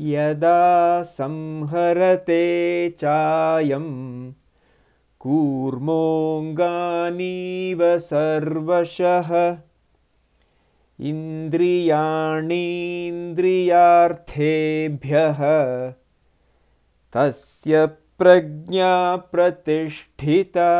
यदा संहरते चायम् कूर्मोऽङ्गानीव सर्वशः। इन्द्रियाणीन्द्रियार्थेभ्यः तस्य प्रज्ञा प्रतिष्ठिता।